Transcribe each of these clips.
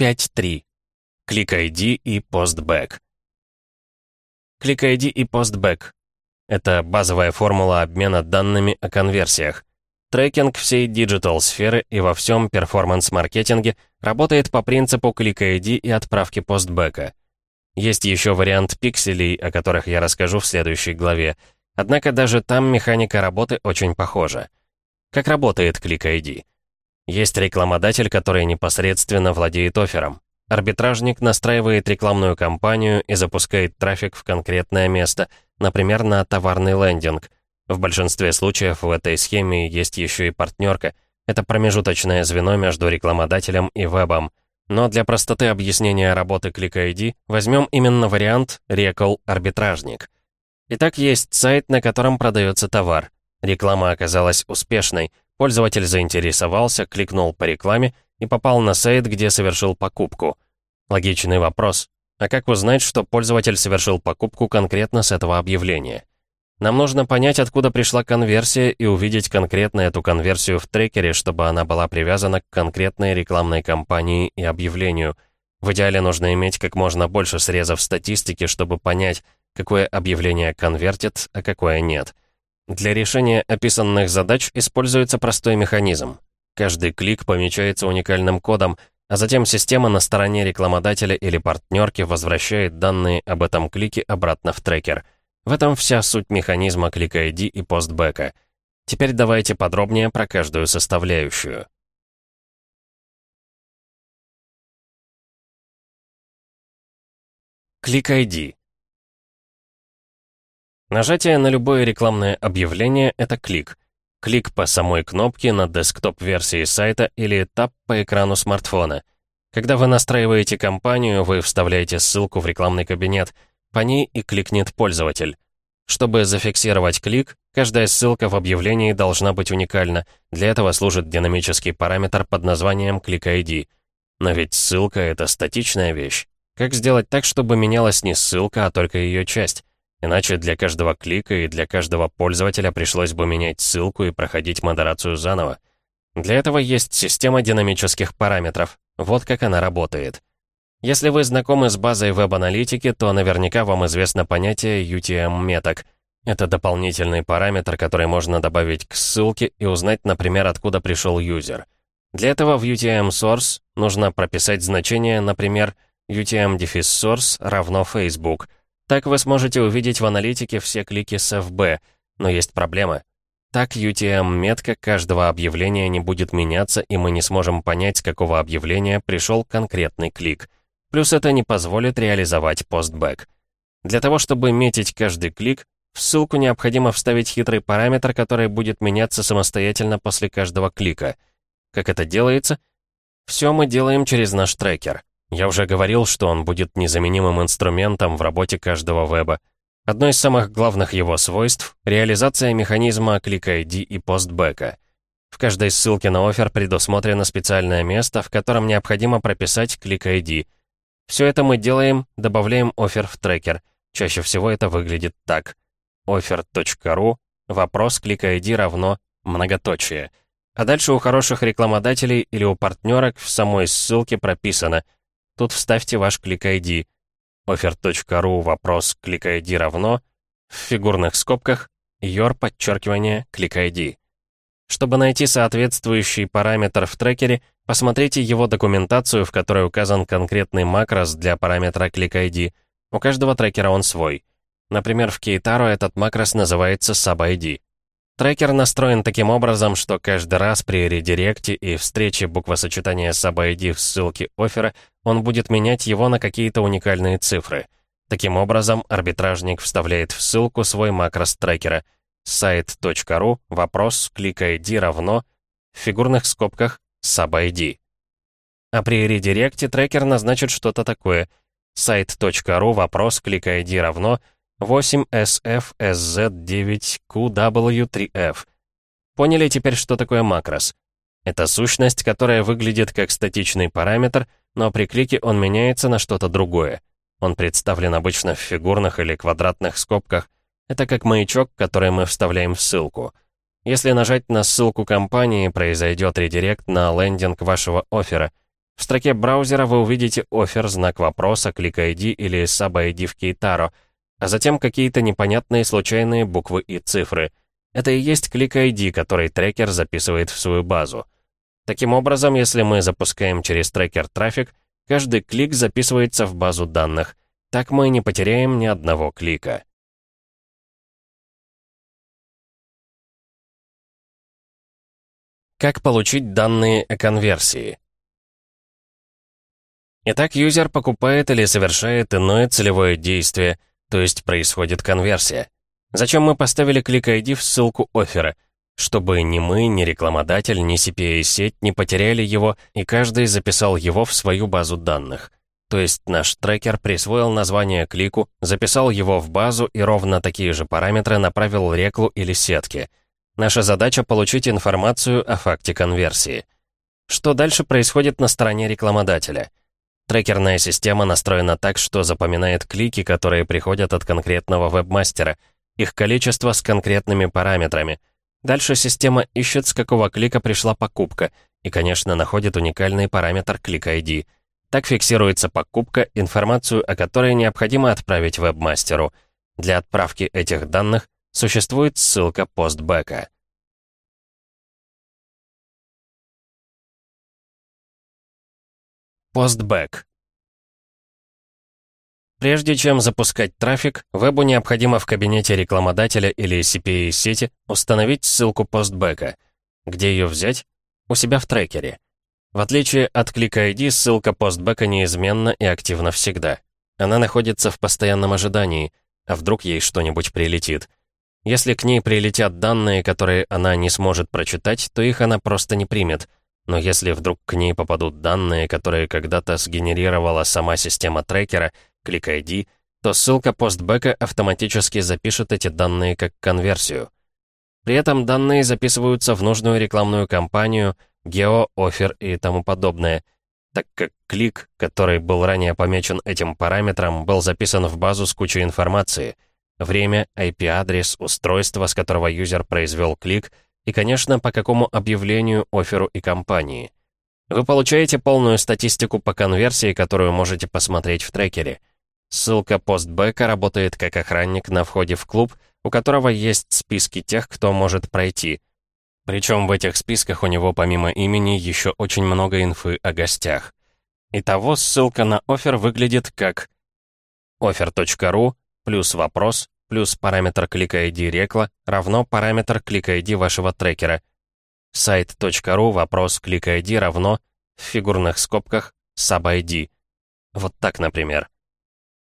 5.3. Click ID и PostBack. Click ID и PostBack — это базовая формула обмена данными о конверсиях. Трекинг всей digital -сферы и во всем performance -маркетинге работает по принципу Click ID и отправки постбэка. Есть еще вариант пикселей, о которых я расскажу в следующей главе. Однако даже там механика работы очень похожа. Как работает Click ID? Есть рекламодатель, который непосредственно владеет оффером. Арбитражник настраивает рекламную кампанию и запускает трафик в конкретное место, например, на товарный лендинг. В большинстве случаев в этой схеме есть еще и партнерка. Это промежуточное звено между рекламодателем и вебом. Но для простоты объяснения работы Click ID возьмем именно вариант Recall арбитражник. Итак, есть сайт, на котором продается товар. Реклама оказалась успешной. Пользователь заинтересовался, кликнул по рекламе и попал на сайт, где совершил покупку. Логичный вопрос. А как узнать, что пользователь совершил покупку конкретно с этого объявления? Нам нужно понять, откуда пришла конверсия и увидеть конкретно эту конверсию в трекере, чтобы она была привязана к конкретной рекламной кампании и объявлению. В идеале нужно иметь как можно больше срезов статистики, чтобы понять, какое объявление конвертит, а какое нет. Для решения описанных задач используется простой механизм. Каждый клик помечается уникальным кодом, а затем система на стороне рекламодателя или партнерки возвращает данные об этом клике обратно в трекер. В этом вся суть механизма клик ID и постбэка. Теперь давайте подробнее про каждую составляющую. Клик ID Нажатие на любое рекламное объявление — это клик. Клик по самой кнопке на десктоп-версии сайта или тап по экрану смартфона. Когда вы настраиваете кампанию, вы вставляете ссылку в рекламный кабинет. По ней и кликнет пользователь. Чтобы зафиксировать клик, каждая ссылка в объявлении должна быть уникальна. Для этого служит динамический параметр под названием Click ID. Но ведь ссылка — это статичная вещь. Как сделать так, чтобы менялась не ссылка, а только ее часть? Иначе для каждого клика и для каждого пользователя пришлось бы менять ссылку и проходить модерацию заново. Для этого есть система динамических параметров. Вот как она работает. Если вы знакомы с базой веб-аналитики, то наверняка вам известно понятие UTM-меток. Это дополнительный параметр, который можно добавить к ссылке и узнать, например, откуда пришел юзер. Для этого в UTM-source нужно прописать значение, например, UTM-source равно Facebook — так вы сможете увидеть в аналитике все клики с FB, но есть проблема. Так UTM-метка каждого объявления не будет меняться, и мы не сможем понять, с какого объявления пришел конкретный клик. Плюс это не позволит реализовать постбэк. Для того, чтобы метить каждый клик, в ссылку необходимо вставить хитрый параметр, который будет меняться самостоятельно после каждого клика. Как это делается? Все мы делаем через наш трекер. Я уже говорил, что он будет незаменимым инструментом в работе каждого веба. Одно из самых главных его свойств — реализация механизма Click ID и постбэка. В каждой ссылке на офер предусмотрено специальное место, в котором необходимо прописать Click ID. Все это мы делаем, добавляем офер в трекер. Чаще всего это выглядит так. offer.ru, вопрос Click ID равно многоточие. А дальше у хороших рекламодателей или у партнерок в самой ссылке прописано — Тут вставьте ваш клик-ID. offer.ru вопрос клик-ID равно в фигурных скобках your подчеркивание клик-ID. Чтобы найти соответствующий параметр в трекере, посмотрите его документацию, в которой указан конкретный макрос для параметра click-ID. У каждого трекера он свой. Например, в Keitaro этот макрос называется sub-ID. Трекер настроен таким образом, что каждый раз при редиректе и встрече буквосочетания sub-ID в ссылке оффера он будет менять его на какие-то уникальные цифры. Таким образом, арбитражник вставляет в ссылку свой макрос трекера site.ru, вопрос, клик ID равно, в фигурных скобках sub-ID. А при редиректе трекер назначит что-то такое site.ru, вопрос, клик ID равно, 8SFSZ9QW3F. Поняли теперь, что такое макрос? Это сущность, которая выглядит как статичный параметр, но при клике он меняется на что-то другое. Он представлен обычно в фигурных или квадратных скобках. Это как маячок, который мы вставляем в ссылку. Если нажать на ссылку компании, произойдет редирект на лендинг вашего оффера. В строке браузера вы увидите офер, знак вопроса, клик ID или sub ID в Кейтаро, а затем какие-то непонятные случайные буквы и цифры. Это и есть клик ID, который трекер записывает в свою базу. Таким образом, если мы запускаем через трекер трафик, каждый клик записывается в базу данных. Так мы не потеряем ни одного клика. Как получить данные о конверсии? Итак, юзер покупает или совершает иное целевое действие, то есть происходит конверсия. Зачем мы поставили клик ID в ссылку оффера? Чтобы ни мы, ни рекламодатель, ни CPA-сеть не потеряли его, и каждый записал его в свою базу данных. То есть наш трекер присвоил название клику, записал его в базу и ровно такие же параметры направил реклу или сетке — Наша задача — получить информацию о факте конверсии. Что дальше происходит на стороне рекламодателя? Трекерная система настроена так, что запоминает клики, которые приходят от конкретного вебмастера, их количество с конкретными параметрами. Дальше система ищет, с какого клика пришла покупка, и, конечно, находит уникальный параметр клик ID. Так фиксируется покупка, информацию о которой необходимо отправить вебмастеру. Для отправки этих данных Существует ссылка постбэка. Постбэк. Прежде чем запускать трафик, вебу необходимо в кабинете рекламодателя или CPA-сети установить ссылку постбэка. Где ее взять? У себя в трекере. В отличие от клика ID, ссылка постбэка неизменна и активна всегда. Она находится в постоянном ожидании, а вдруг ей что-нибудь прилетит. Если к ней прилетят данные, которые она не сможет прочитать, то их она просто не примет. Но если вдруг к ней попадут данные, которые когда-то сгенерировала сама система трекера, клик ID, то ссылка постбэка автоматически запишет эти данные как конверсию. При этом данные записываются в нужную рекламную кампанию, гео, офер и тому подобное, так как клик, который был ранее помечен этим параметром, был записан в базу с кучей информации — время, IP-адрес, устройство, с которого юзер произвел клик, и, конечно, по какому объявлению, оферу и компании. Вы получаете полную статистику по конверсии, которую можете посмотреть в трекере. Ссылка постбэка работает как охранник на входе в клуб, у которого есть списки тех, кто может пройти. Причем в этих списках у него помимо имени еще очень много инфы о гостях. Итого ссылка на офер выглядит как offer.ru плюс вопрос, плюс параметр клика ID рекла равно параметр клика ID вашего трекера. сайт.ру вопрос клик ID равно в фигурных скобках sub-ID. Вот так, например.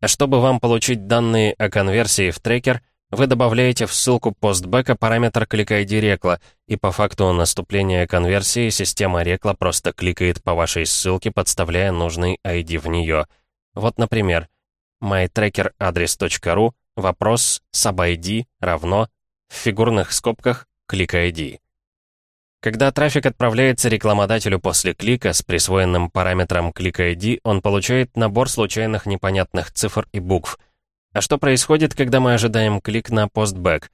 А чтобы вам получить данные о конверсии в трекер, вы добавляете в ссылку постбэка параметр клик ID рекла, и по факту наступления конверсии система рекла просто кликает по вашей ссылке, подставляя нужный ID в нее. Вот, например, mytrackeradress.ru, вопрос subID равно в фигурных скобках клик ID. Когда трафик отправляется рекламодателю после клика с присвоенным параметром клик ID, он получает набор случайных непонятных цифр и букв. А что происходит, когда мы ожидаем клик на постбэк?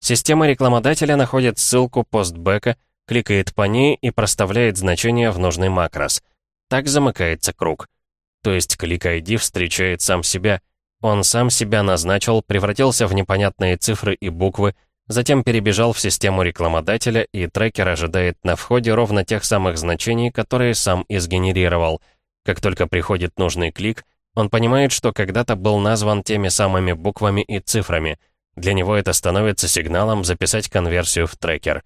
Система рекламодателя находит ссылку постбэка, кликает по ней и проставляет значение в нужный макрос. Так замыкается круг. То есть клик ID встречает сам себя. Он сам себя назначил, превратился в непонятные цифры и буквы, затем перебежал в систему рекламодателя, и трекер ожидает на входе ровно тех самых значений, которые сам и сгенерировал. Как только приходит нужный клик, он понимает, что когда-то был назван теми самыми буквами и цифрами. Для него это становится сигналом записать конверсию в трекер.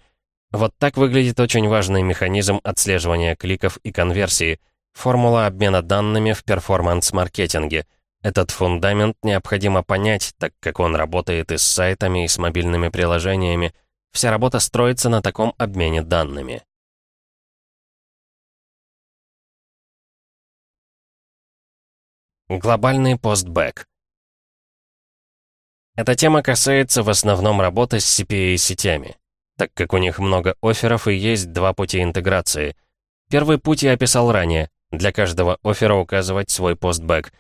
Вот так выглядит очень важный механизм отслеживания кликов и конверсии — Формула обмена данными в перформанс-маркетинге. Этот фундамент необходимо понять, так как он работает и с сайтами, и с мобильными приложениями. Вся работа строится на таком обмене данными. Глобальный постбэк. Эта тема касается в основном работы с CPA-сетями, так как у них много офферов и есть два пути интеграции. Первый путь я описал ранее для каждого оффера указывать свой постбэк.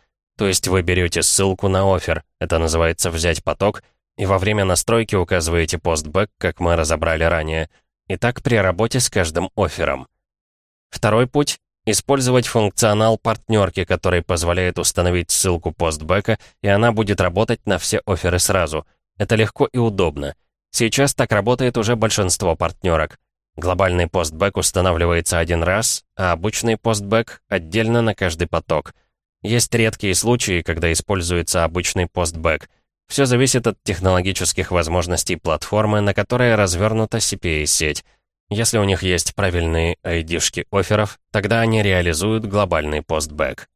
То есть вы берете ссылку на офер, это называется «взять поток», и во время настройки указываете постбэк, как мы разобрали ранее. И так при работе с каждым оффером. Второй путь Использовать функционал партнерки, который позволяет установить ссылку постбэка, и она будет работать на все оферы сразу. Это легко и удобно. Сейчас так работает уже большинство партнерок. Глобальный постбэк устанавливается один раз, а обычный постбэк отдельно на каждый поток. Есть редкие случаи, когда используется обычный постбэк. Все зависит от технологических возможностей платформы, на которой развернута CPA-сеть. Если у них есть правильные ID-шки офферов, тогда они реализуют глобальный постбэк.